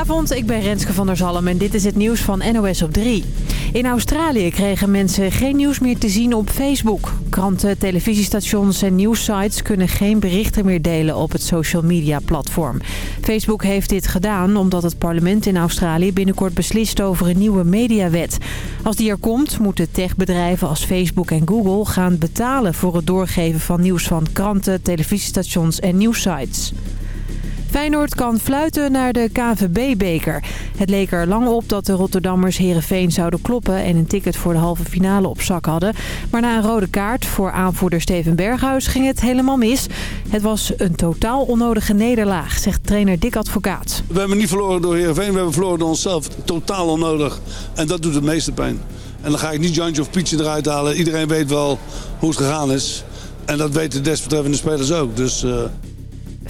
Goedenavond, ik ben Renske van der Zalm en dit is het nieuws van NOS op 3. In Australië kregen mensen geen nieuws meer te zien op Facebook. Kranten, televisiestations en nieuwssites kunnen geen berichten meer delen op het social media platform. Facebook heeft dit gedaan omdat het parlement in Australië binnenkort beslist over een nieuwe mediawet. Als die er komt, moeten techbedrijven als Facebook en Google gaan betalen voor het doorgeven van nieuws van kranten, televisiestations en nieuwssites. Feyenoord kan fluiten naar de KVB-beker. Het leek er lang op dat de Rotterdammers Herenveen zouden kloppen... en een ticket voor de halve finale op zak hadden. Maar na een rode kaart voor aanvoerder Steven Berghuis ging het helemaal mis. Het was een totaal onnodige nederlaag, zegt trainer Dick Advocaat. We hebben niet verloren door Herenveen, we hebben verloren door onszelf. Totaal onnodig. En dat doet het meeste pijn. En dan ga ik niet Jantje of Pietje eruit halen. Iedereen weet wel hoe het gegaan is. En dat weten de desbetreffende spelers ook. Dus... Uh...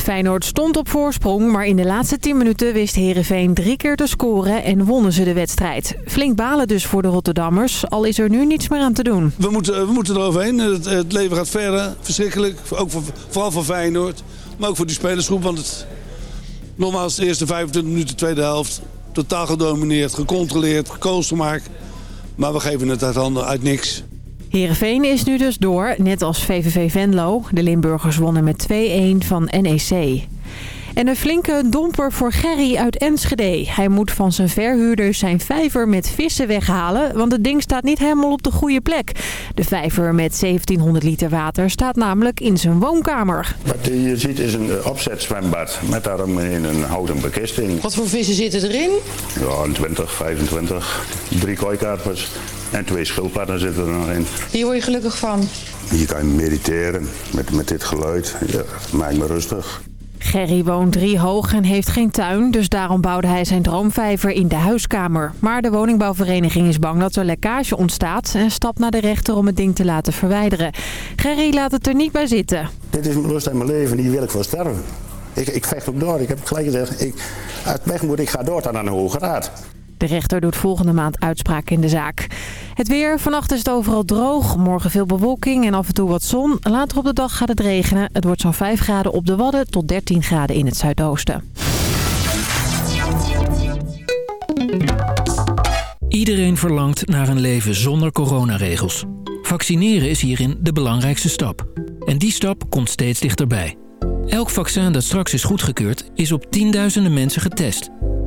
Feyenoord stond op voorsprong, maar in de laatste 10 minuten wist Herenveen drie keer te scoren en wonnen ze de wedstrijd. Flink balen dus voor de Rotterdammers, al is er nu niets meer aan te doen. We moeten, we moeten eroverheen. Het, leven gaat verder, verschrikkelijk. Ook voor, vooral voor Feyenoord, maar ook voor die spelersgroep. Want het, nogmaals, de eerste 25 minuten, tweede helft, totaal gedomineerd, gecontroleerd, gekozen. Maar we geven het uit handen, uit niks. Heerenveen is nu dus door, net als VVV Venlo. De Limburgers wonnen met 2-1 van NEC. En een flinke domper voor Gerry uit Enschede. Hij moet van zijn verhuurder zijn vijver met vissen weghalen... want het ding staat niet helemaal op de goede plek. De vijver met 1700 liter water staat namelijk in zijn woonkamer. Wat je ziet is een opzetzwembad met daaromheen een houten bekisting. Wat voor vissen zitten erin? Ja, 20, 25, drie kooikarpers. En twee schildpadden zitten er nog in. Hier word je gelukkig van? Hier kan je mediteren met, met dit geluid. Ja, maakt me rustig. Gerry woont drie hoog en heeft geen tuin, dus daarom bouwde hij zijn droomvijver in de huiskamer. Maar de woningbouwvereniging is bang dat er lekkage ontstaat en stapt naar de rechter om het ding te laten verwijderen. Gerry laat het er niet bij zitten. Dit is mijn rust in mijn leven, hier wil ik voor sterven. Ik, ik vecht ook door, ik heb gelijk gezegd, ik, uit weg moet, ik ga door tot aan de Hoge Raad. De rechter doet volgende maand uitspraak in de zaak. Het weer. Vannacht is het overal droog. Morgen veel bewolking en af en toe wat zon. Later op de dag gaat het regenen. Het wordt zo'n 5 graden op de Wadden tot 13 graden in het zuidoosten. Iedereen verlangt naar een leven zonder coronaregels. Vaccineren is hierin de belangrijkste stap. En die stap komt steeds dichterbij. Elk vaccin dat straks is goedgekeurd is op tienduizenden mensen getest...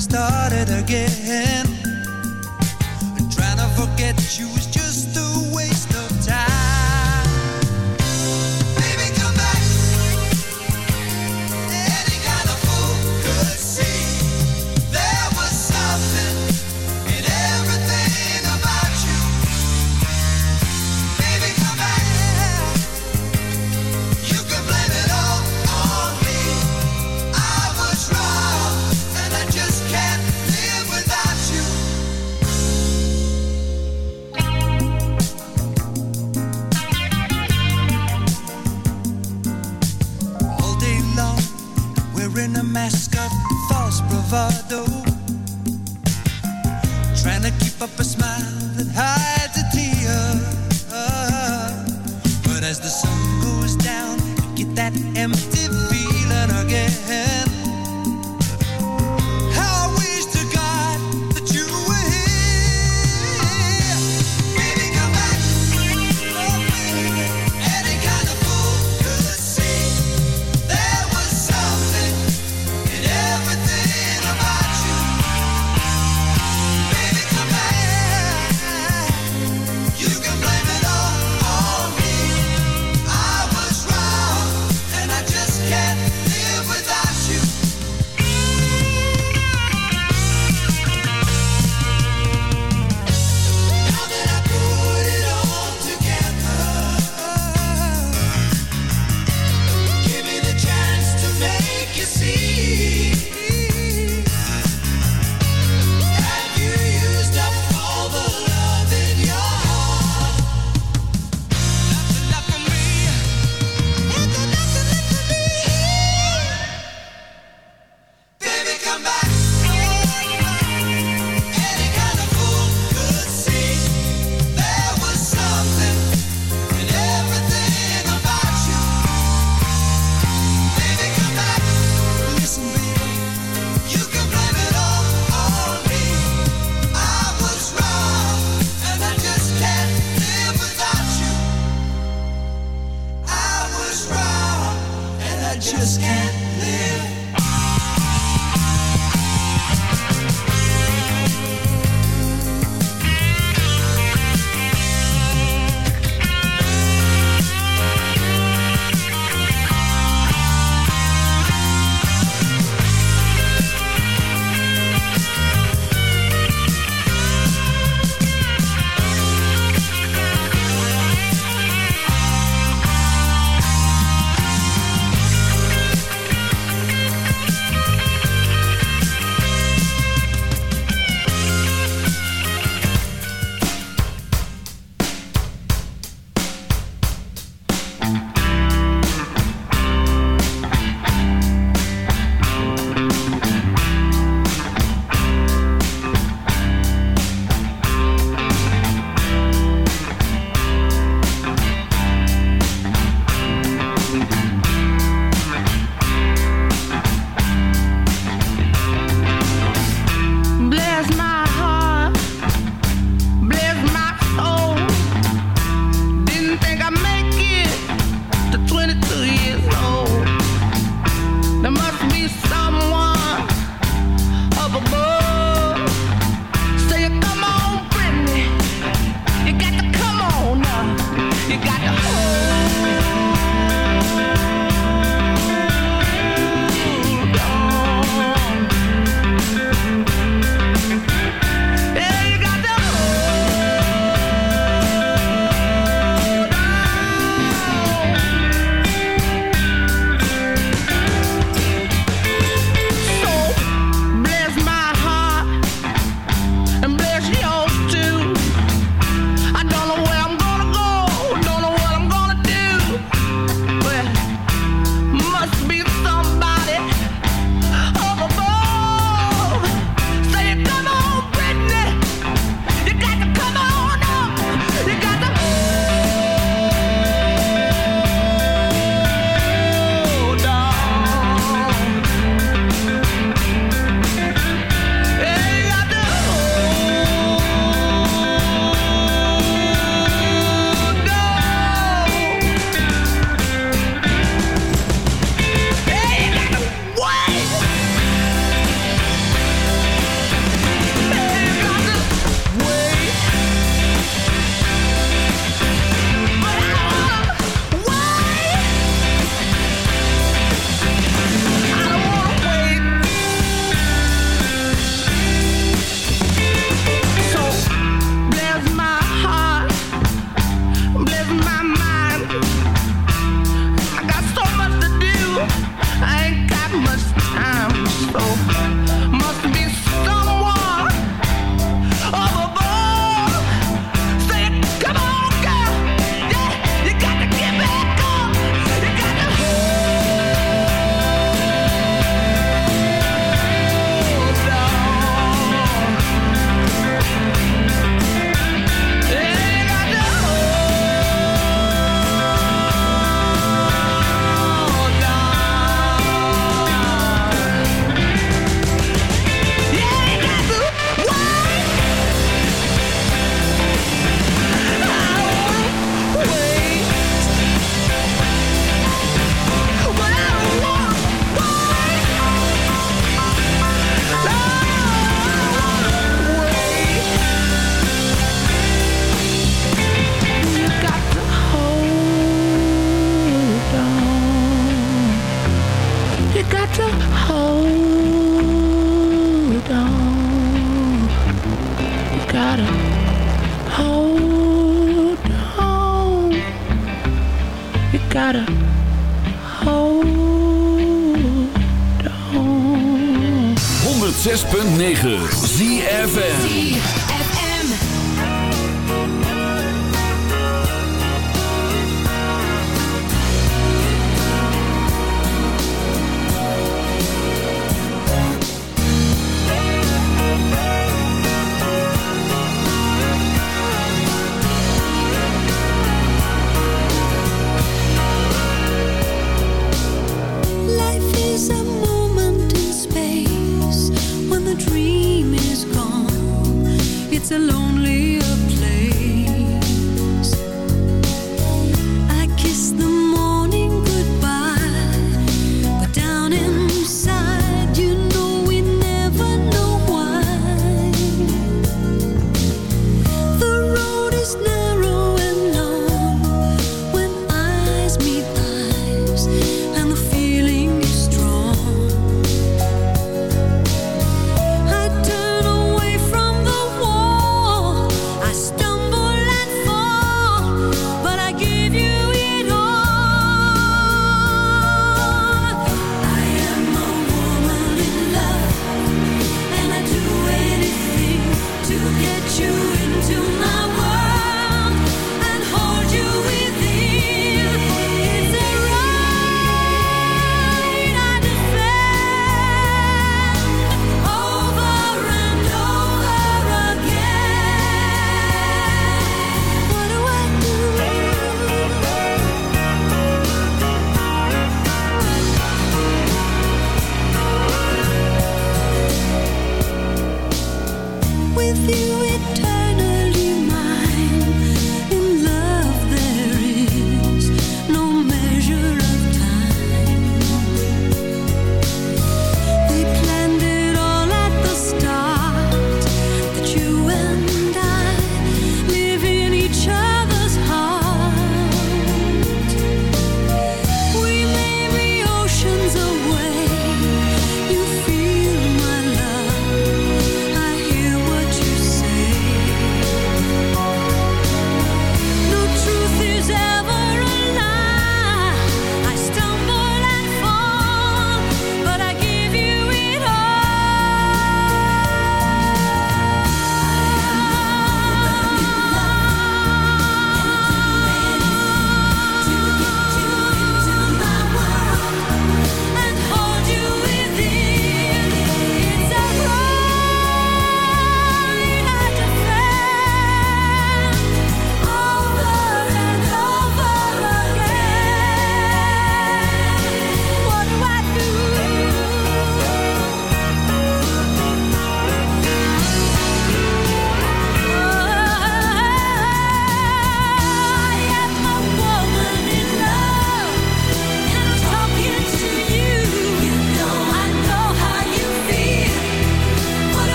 started again. I'm trying to forget you Salvador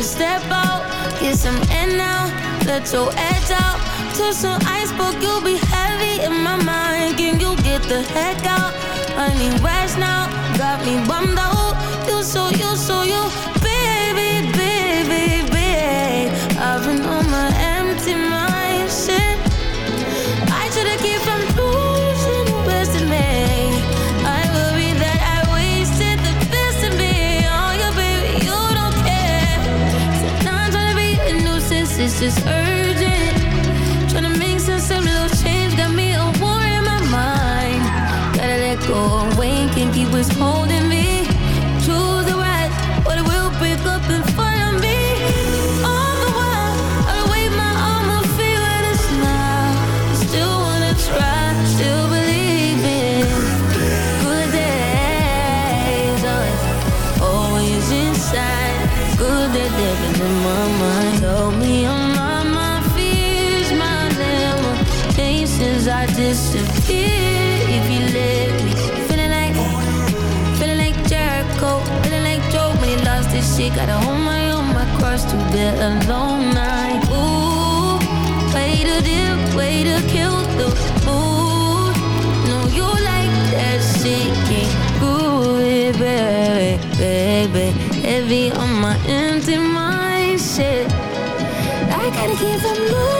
to step out, get some air now, let your edge out. Touch some ice, but you'll be heavy in my mind. Can you get the heck out? I need rest now, got me bummed out. You so, you so, you. deserve a way to way to kill the mood. You like that baby, baby. Heavy on my empty mind, shit. I gotta keep on moving.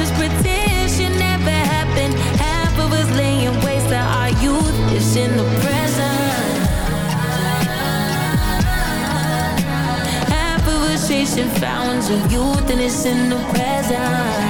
Just pretend shit never happened. Half of us laying waste to our youth is in the present. Half of us chasing fountains of youth and it's in the present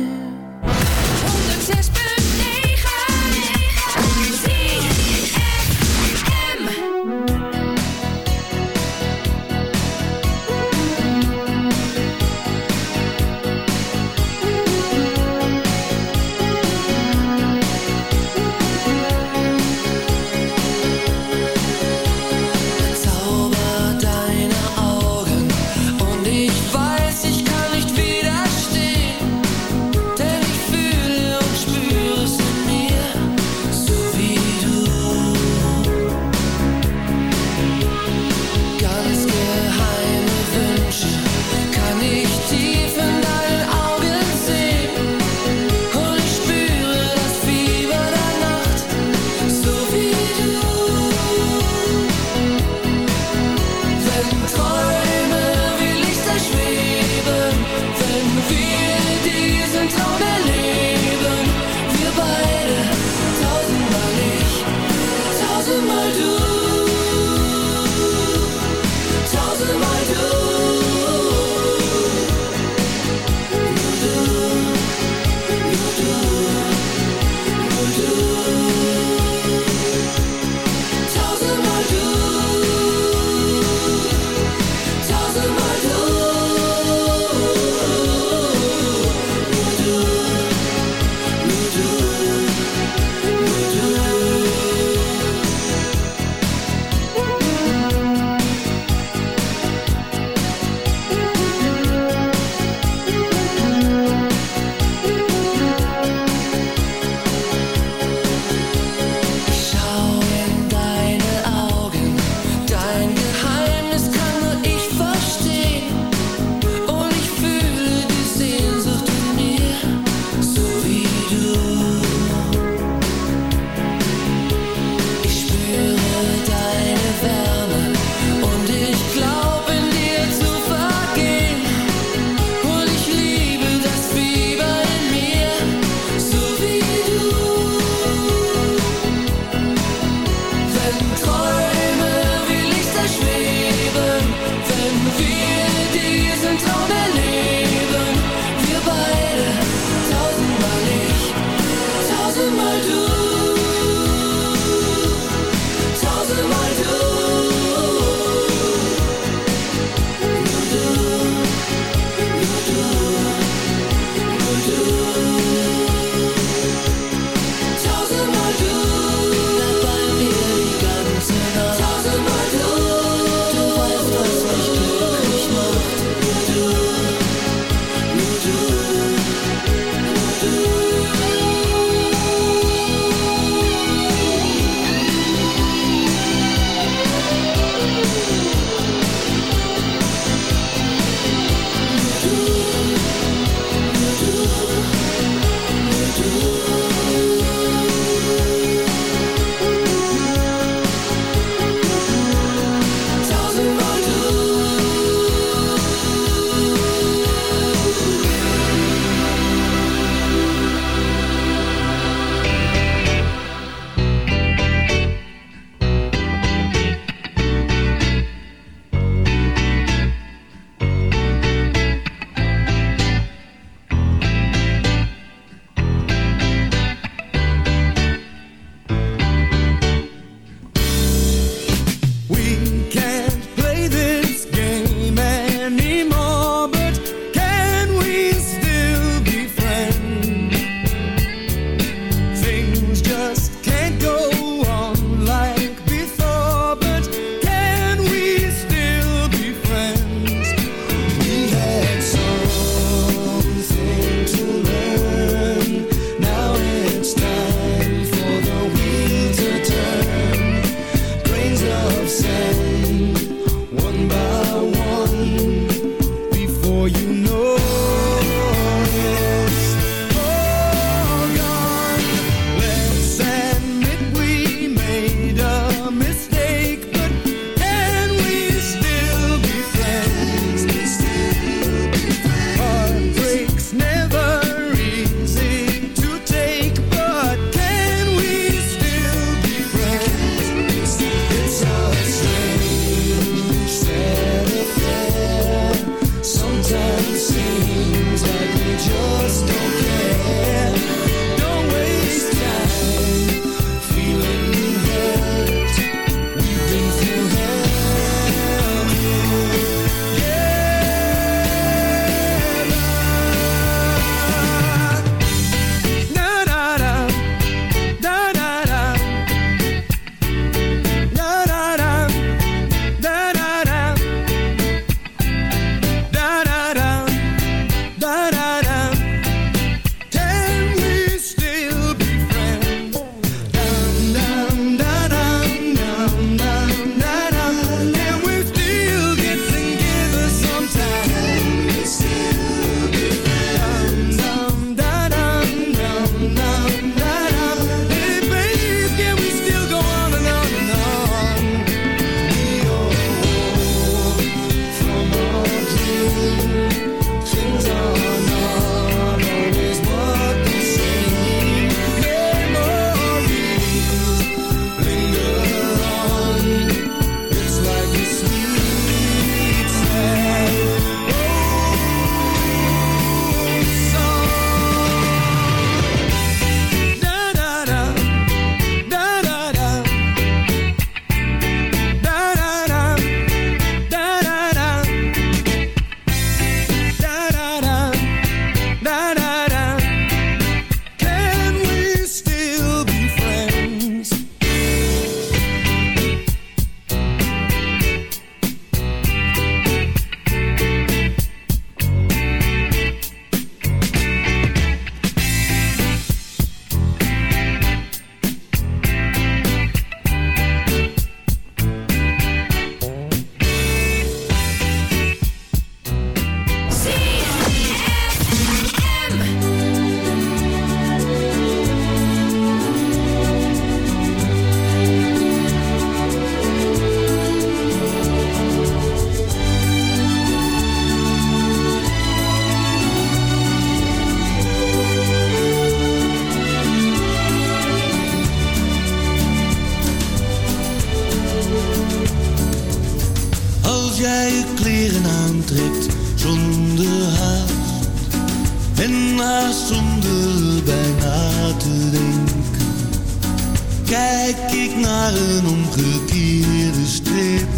kijk ik naar een omgekeerde strip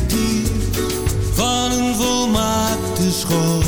van een volmaakte school.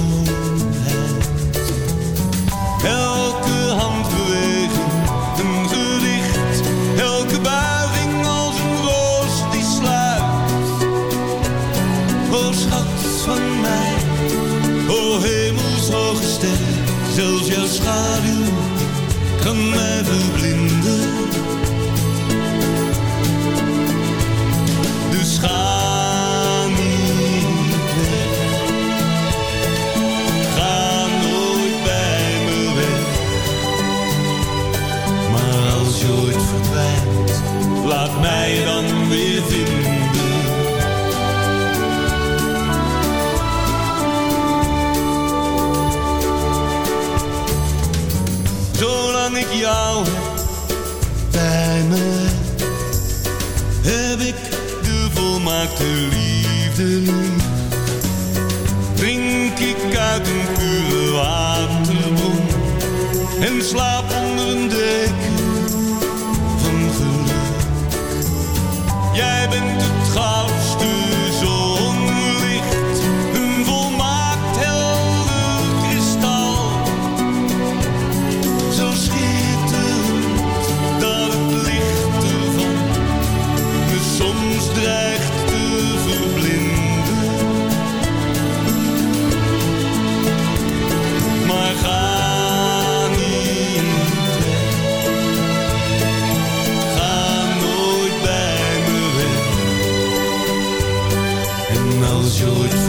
should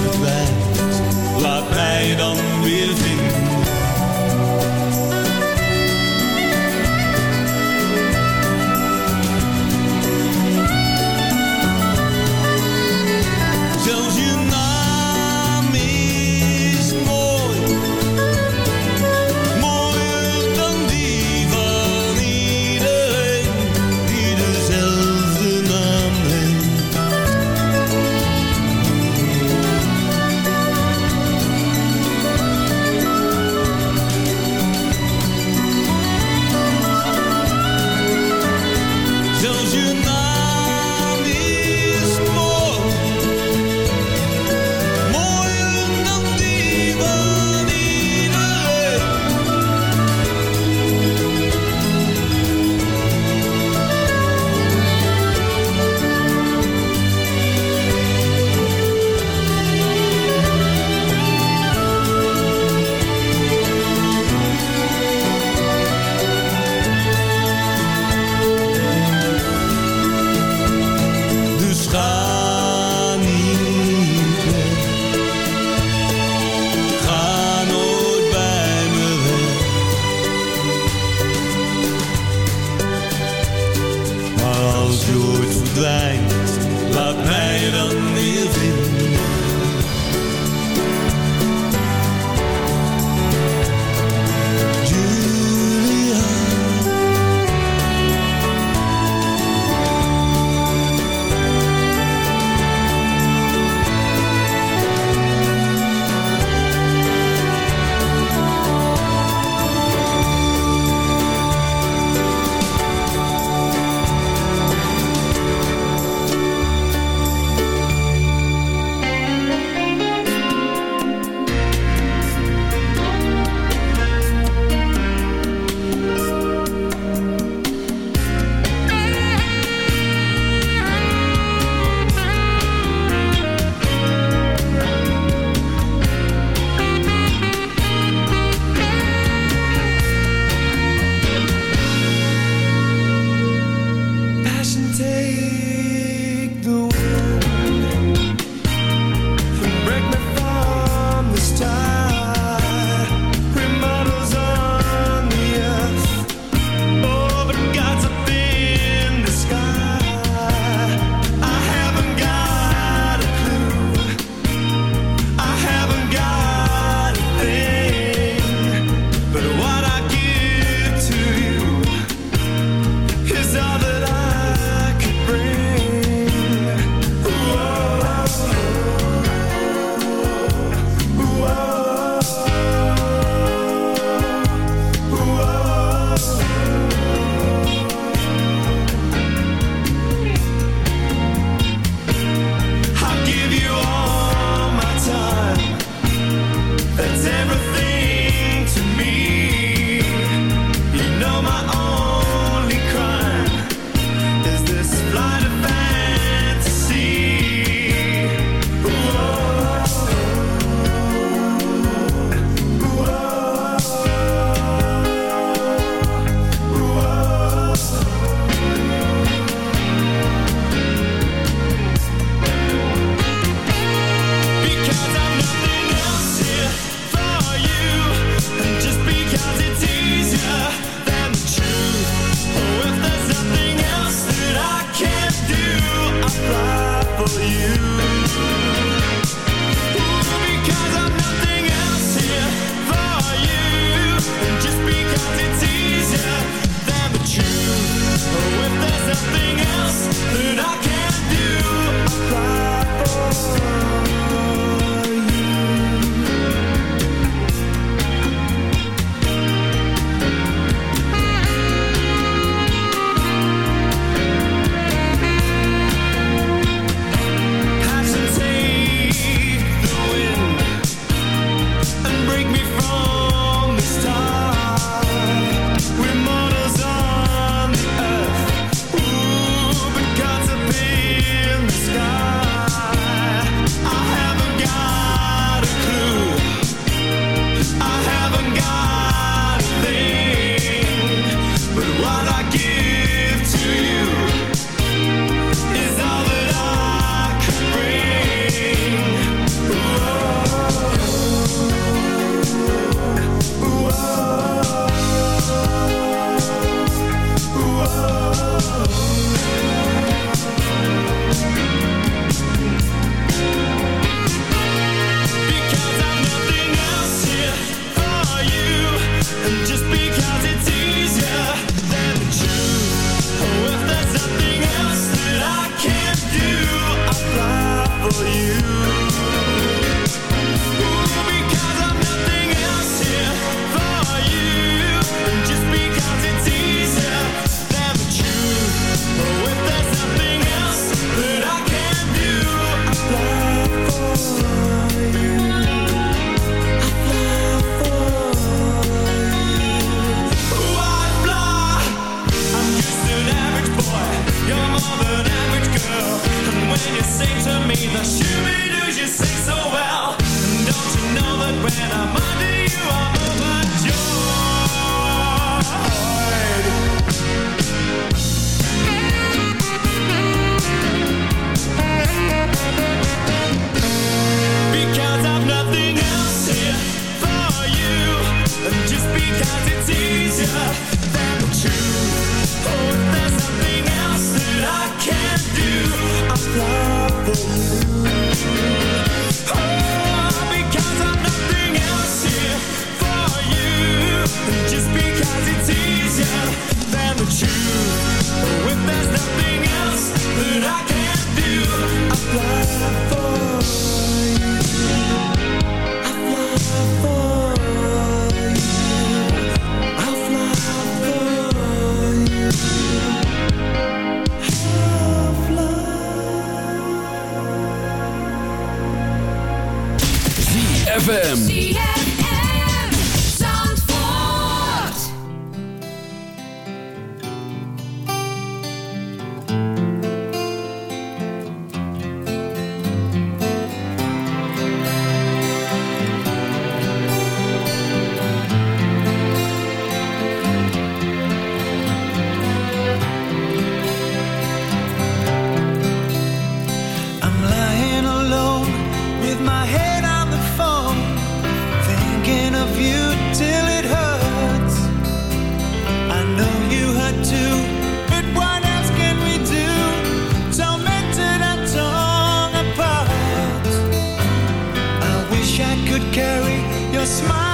smile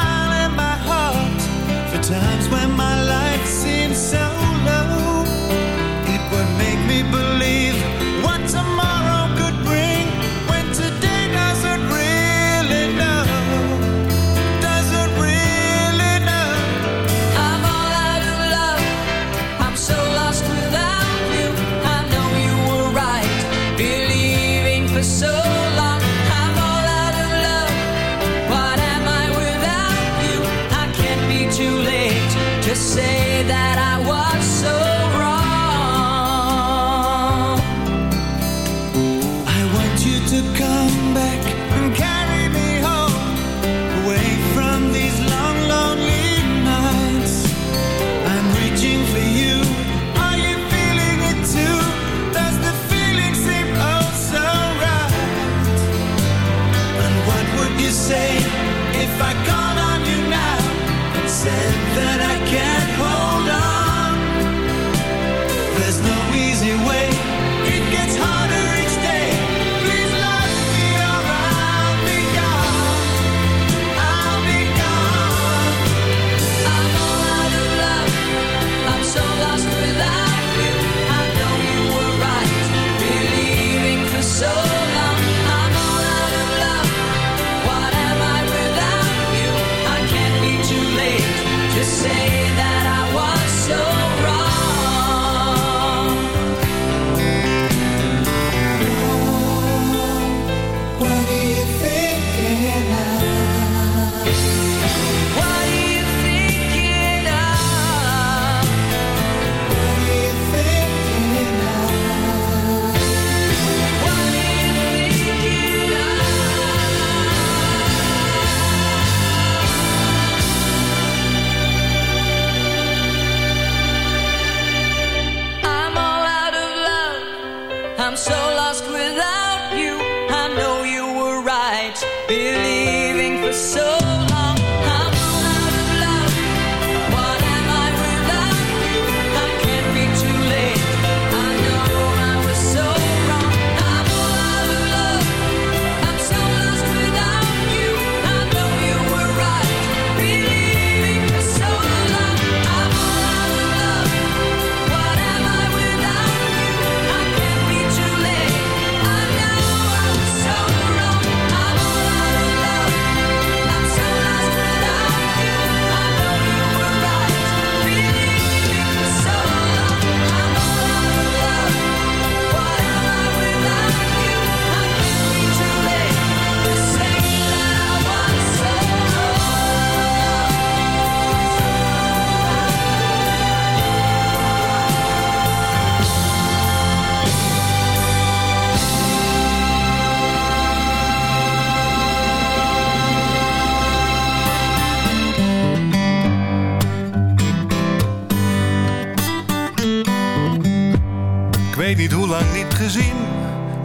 Ik weet niet hoe lang niet gezien,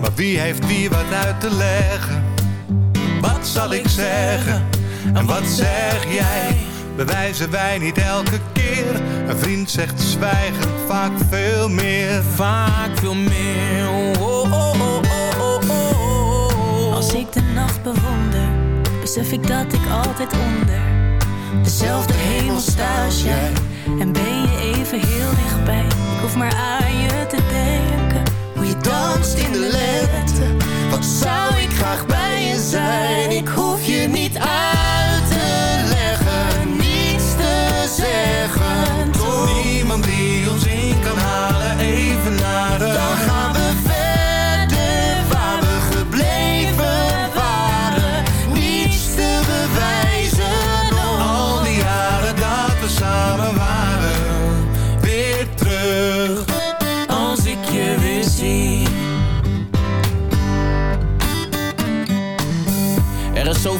maar wie heeft wie wat uit te leggen? Wat zal ik zeggen en wat zeg jij? Bewijzen wij niet elke keer? Een vriend zegt zwijgen vaak veel meer. Vaak veel meer. Oh, oh, oh, oh, oh, oh. Als ik de nacht bewonder, besef ik dat ik altijd onder dezelfde hemel sta als jij. En ben je even heel dichtbij. Ik hoef maar aan je te denken. Hoe je danst in de lente. Wat zou ik graag bij je zijn? Ik hoef je niet uit